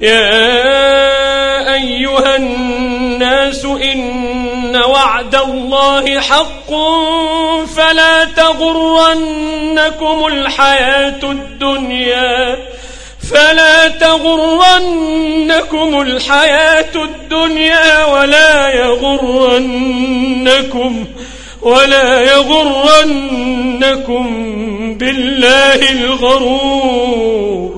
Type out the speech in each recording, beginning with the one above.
يا أيها الناس إن وعد الله حق فلا تغرنكم الحياة الدنيا فلا تغرنكم الحياة الدنيا ولا يغرنكم ولا يغرنكم بالله الغرور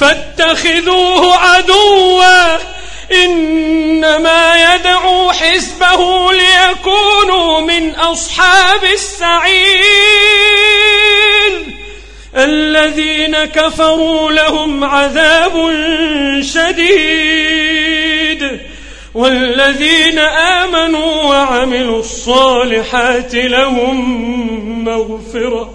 فاتخذوه عدوا. إنما يدعو حزبه ليكونوا من أصحاب السعير. الذين كفروا لهم عذاب شديد. والذين آمنوا وعملوا الصالحات لهم مغفرة.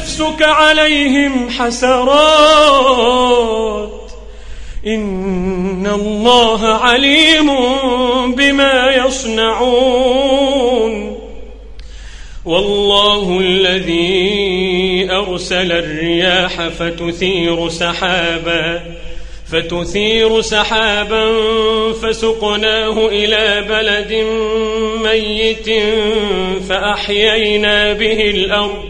عليهم حسرات. إن الله عليم بما يصنعون. والله الذي أرسل الرياح فتثير سحابا فتثير سحابا فسقناه إلى بلد ميت فأحيينا به الأرض.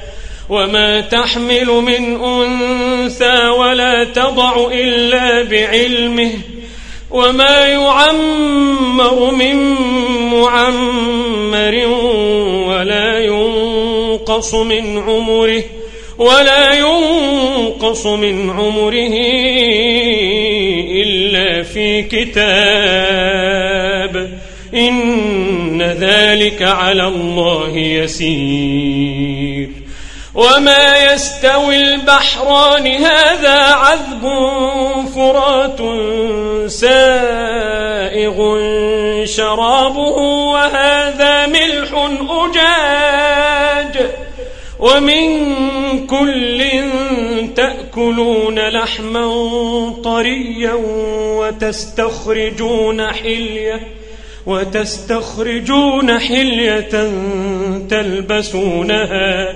وما تحمل من أنثى ولا تضع إلا بعلمه وما يعمر من معمر ولا ينقص من عمره ولا ينقص من عمره إلا في كتاب إن ذلك على الله يسير وما يستوي البحران هذا عذب فرات سائغ شرابه وهذا ملح أجاج ومن كل تأكلون لحما طريا وتستخرجون حلية وتستخرجون حلية تلبسونها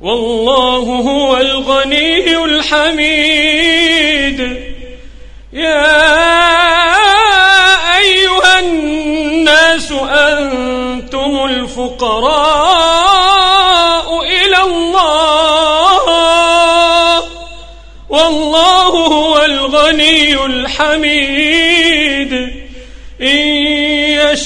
والله هو الغني الحميد. يا أيها الناس أنتم الفقراء إلى الله. والله هو الغني الحميد.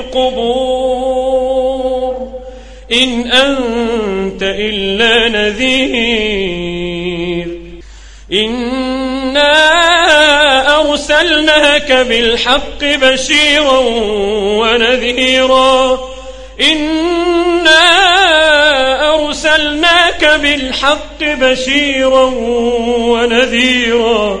القبور. إن أنت إلا نذير. إنا أرسلناك بالحق بشيرا ونذيرا. إنا أرسلناك بالحق بشيرا ونذيرا.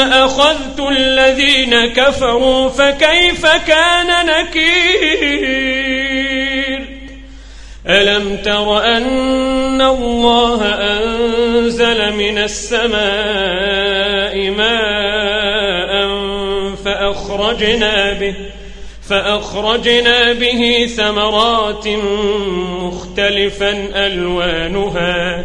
أخذت الذين كفروا فكيف كان نكير؟ ألم تر أن الله أنزل من السماء ماء فأخرجنا به فأخرجنا به ثمرات مختلفا ألوانها.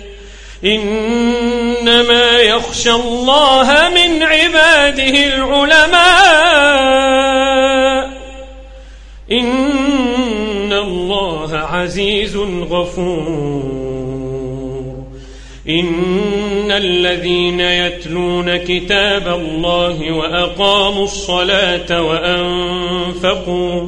إنما يخشى الله من عباده العلماء. إن الله عزيز غفور. إن الذين يتلون كتاب الله وأقاموا الصلاة وأنفقوا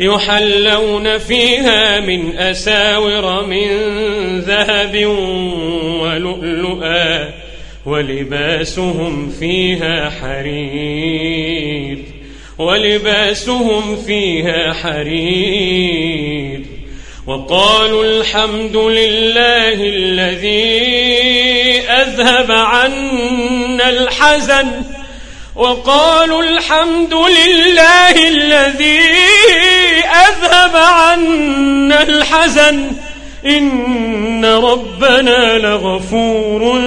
يحلون فيها من أساور من ذهب ولؤلؤا ولباسهم فيها حرير ولباسهم فيها حرير وقالوا الحمد لله الذي أذهب عنا الحزن وقالوا الحمد لله الذي أذهب عنا الحزن إن ربنا لغفور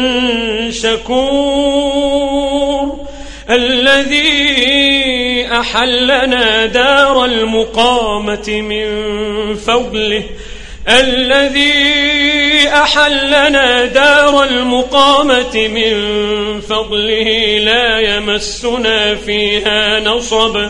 شكور. الذي أحلنا دار المقامة من فضله. الذي أحلنا دار المقامة من فضله. لا يمسنا فيها نصب.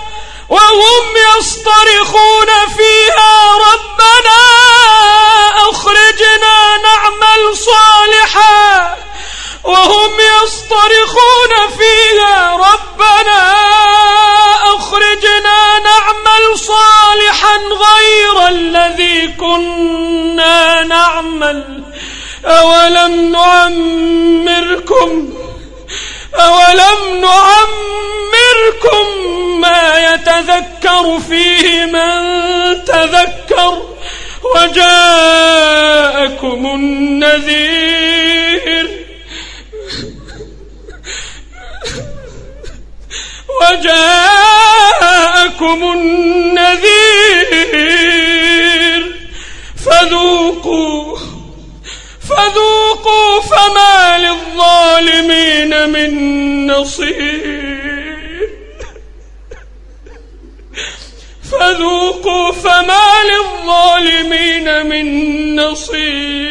وجاءكم النذير. فذوقوا فذوقوا فما للظالمين من نصير. فذوقوا فما للظالمين من نصير.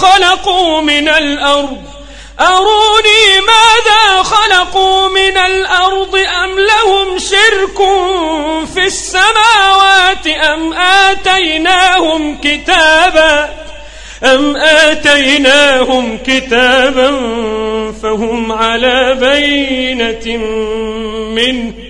خلقوا من الأرض. أروني ماذا خلقوا من الأرض؟ أم لهم شرك في السماوات؟ أم آتيناهم كتابا؟ أم آتيناهم كتابا فهم على بينة منه.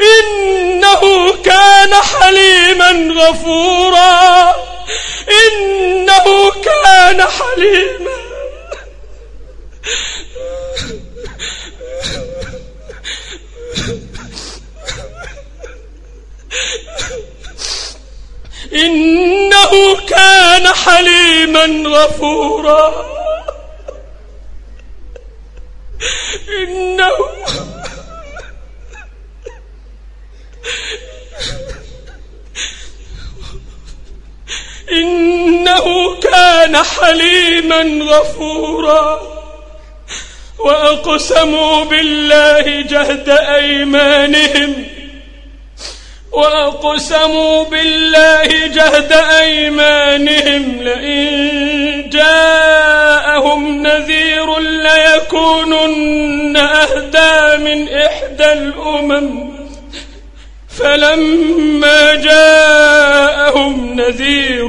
إنه كان حليما غفورا. إنه كان حليما. إنه كان حليما غفورا إنه إنه كان حليما غفورا وأقسموا بالله جهد أيمانهم وأقسموا بالله جهد أيمانهم لئن جاءهم نذير ليكونن أهدى من إحدى الأمم فلما جاءهم نذير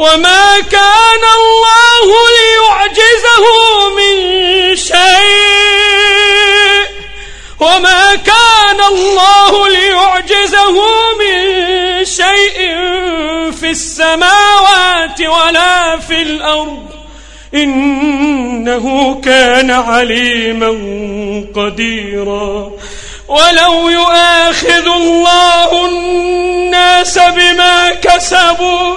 وما كان الله ليعجزه من شيء. وما كان الله ليعجزه من شيء في السماوات ولا في الأرض. إنه كان عليما قديرا. ولو يؤاخذ الله الناس بما كسبوا